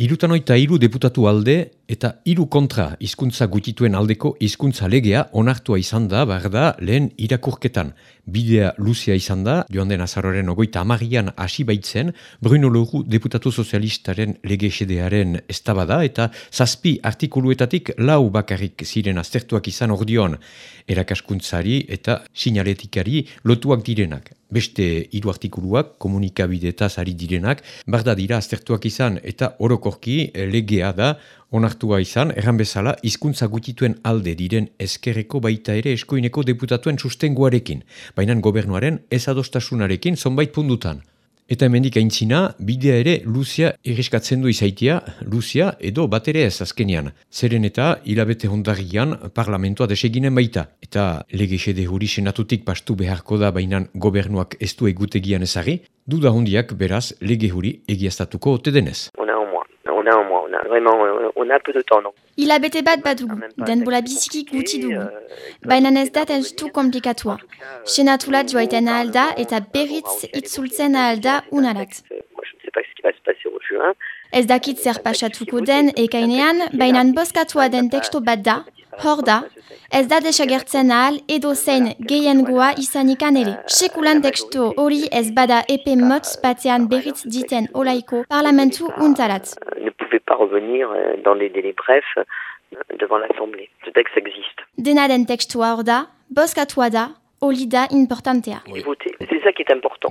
Irutanoita hiru deputatu alde eta hiru kontra hizkuntza gutituen aldeko hizkuntza legea onartua izan da, behar da, lehen irakurketan. Bidea luzia izan da, joan den azaroren ogoita amagian hasi baitzen, Bruno Logu deputatu sozialistaren lege esedearen estabada eta zazpi artikuluetatik lau bakarrik ziren aztertuak izan ordion erakaskuntzari eta sinaletikari lotuak direnak beste hiru artikuluak komunikabidetaz ari direnak, barda dira aztertuak izan eta orokorki legea da onartua izan, erran bezala, hizkuntza gutituen alde diren eskerreko baita ere eskoineko deputatuen sustenguarekin, baina gobernuaren ezadostasunarekin zonbait pundutan. Eta hemendik aintzina, bidea ere Luzia irriskatzen du izaitia, Luzia edo bat ere ez azkenean. Zeren eta hilabete hondarrian parlamentoa deseginen baita. Eta legesede huri senatutik pastu beharko da bainan gobernuak ez du egutegian ezari, duda hondiak beraz lege huri egiaztatuko ote denez. Hilabete bat badugu, denbola biziki guti dugu. Baina ez da testu komplikatua. Senatulat joaiten ahalda eta berriz itzultzen ahalda unarat. Ez dakit zer pasatuko den ekainean, baina boskatua den teksto bat da, hor da, ez da desagertzen ahal edo zein gehiengoa izanikan ere. Sekulan teksto hori ez bada epe motz batean berriz diten olaiko parlamentu untarat ne pouvait pas revenir euh, dans les délais brefs euh, devant l'Assemblée. Ce texte existe. Dena den textua orda, boskatuada, olida importantea. Oui. C'est ça qui est important.